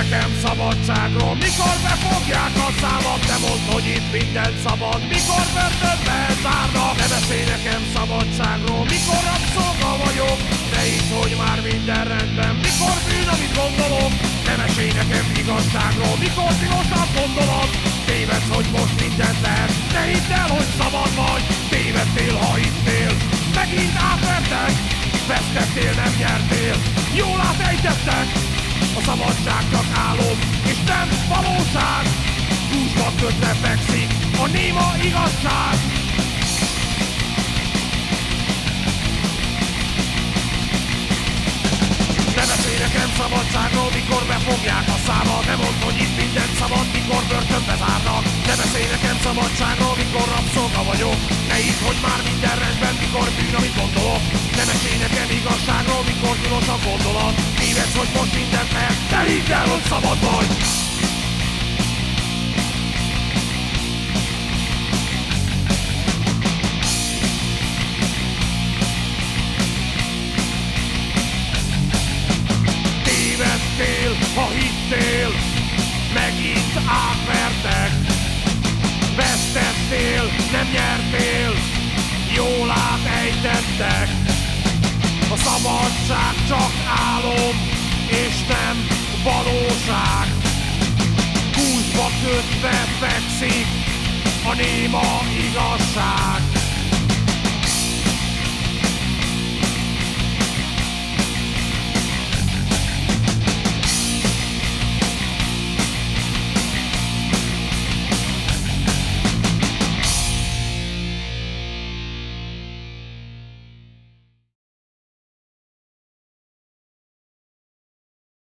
nekem szabadságról. Mikor befogják a számat De mondd, hogy itt minden szabad. Mikor börtönbe zárnak Ne beszélj nekem szabadságról. Mikor rabszolga vagyok De itt, hogy már minden rendben. Mikor bűn, amit gondolok Ne mesélj nekem igazságról. Mikor tilosabb gondolat Tévedsz, hogy most mindent lehet. Ne hidd el, hogy szabad vagy Tévedtél, ha hittél Megint átvertek Vesztettél, nem nyertél. Jól átejtettek szabadság csak álom És nem valóság. Húsba kötve fekszik A néma igazság. Ne beszélj nekem szabadságról, mikor befogják a számat. Nem mondd, hogy itt minden szabad, mikor börtönbe zárnak. Ne beszélj nekem szabadságról, mikor rabszolga vagyok. Ne hidd, hogy már minden rendben, mikor bűn, amit gondolok szabad vagy Tévedtél, ha hittél, megint átvertek. Vesztettél, nem nyertél, jól átejtettek. A szabadság csak álom, és nem Kötve fekszik a néma igazság